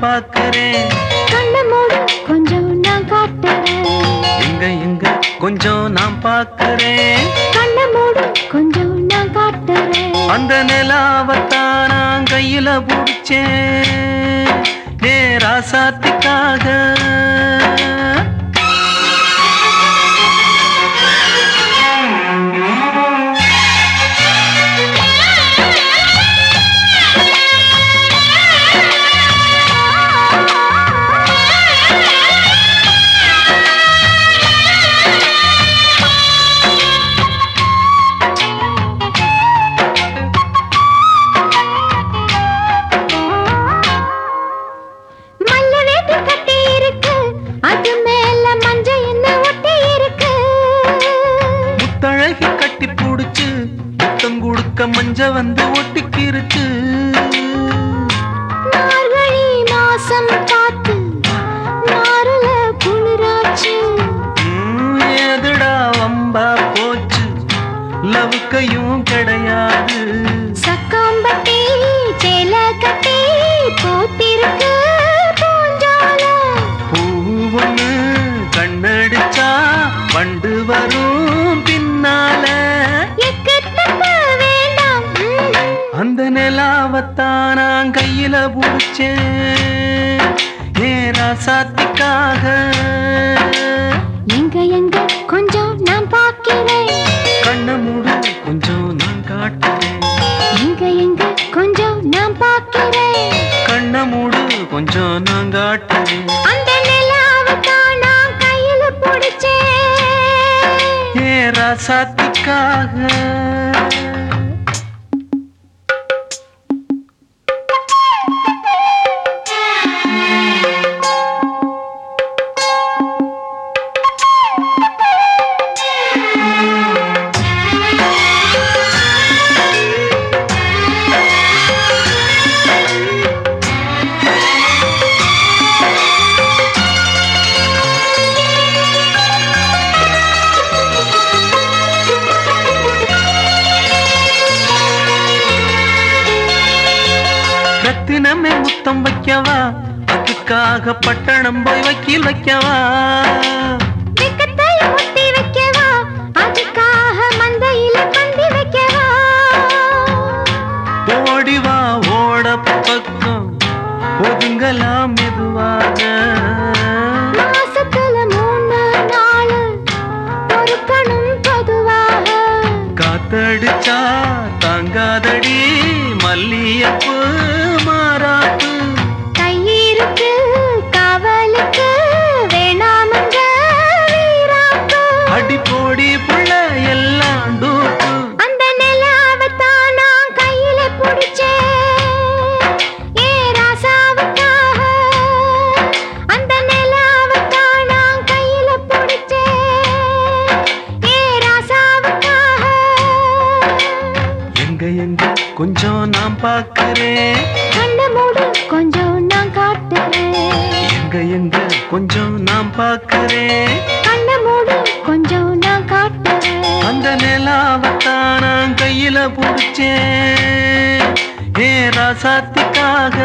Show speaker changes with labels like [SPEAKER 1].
[SPEAKER 1] பார்க்கிறேன்.
[SPEAKER 2] கண்ணை மூடு கொஞ்சம் நான் காட்டுறேன்.
[SPEAKER 1] எங்க எங்க கொஞ்சம் நான் பார்க்கிறேன்.
[SPEAKER 2] கண்ணை மூடு கொஞ்சம் நான் காட்டுறேன்.
[SPEAKER 1] அந்த நிலாவத்தான் நான் கையில பிடிச்சேன். ஏ
[SPEAKER 2] மஞ்ச
[SPEAKER 1] வந்து ஒட்டிக்கிருச்சு
[SPEAKER 2] மார்கழி மாசம் பார்த்து மாறுல குளிராச்சு.
[SPEAKER 1] ம், ஏதுடா வம்பா போச்சு? லவுக்கையும் கிடையாது.
[SPEAKER 2] சக்காம்பட்டி சேல கட்டி போத்திருக்கு
[SPEAKER 1] கையில புடிச்சேன். ஏ ராசாத்திக்காக
[SPEAKER 2] எங்க எங்க கொஞ்சம் நான் பார்க்கிறேன்.
[SPEAKER 1] கண்ண மூடு கொஞ்சம் நான் காட்டுறேன்.
[SPEAKER 2] எங்க எங்க கொஞ்சம் நான் பார்க்கிறேன்.
[SPEAKER 1] கண்ண மூடு கொஞ்சம் நான் காட்டுறேன்.
[SPEAKER 2] அந்த நிலாவை தான் நான் கையில பிடிச்சேன்.
[SPEAKER 1] ஏ ராசாத்திக்காக ரத்தினமே முத்தம் வைக்கவா? அதுக்காக பட்டணம் போய் வக்கீல் வைக்கவா? ஓடி வா ஓட பக்கம். ஒதுங்கலாம் மெதுவாக. காத்தடிச்சா தாங்காதடி மல்லியப்பு எங்க எங்க கொஞ்சம் நான் பார்க்கிறேன்.
[SPEAKER 2] கண்ணை மூடு கொஞ்சம் நான் காட்டுறேன்.
[SPEAKER 1] எங்க எங்க கொஞ்சம் நான் பார்க்கிறேன்.
[SPEAKER 2] கண்ணை மூடு கொஞ்சம் நான் காட்டுறேன்.
[SPEAKER 1] அந்த நிலாவத்தான் நான் கையில பிடிச்சேன். ஏ ராசாத்திக்காக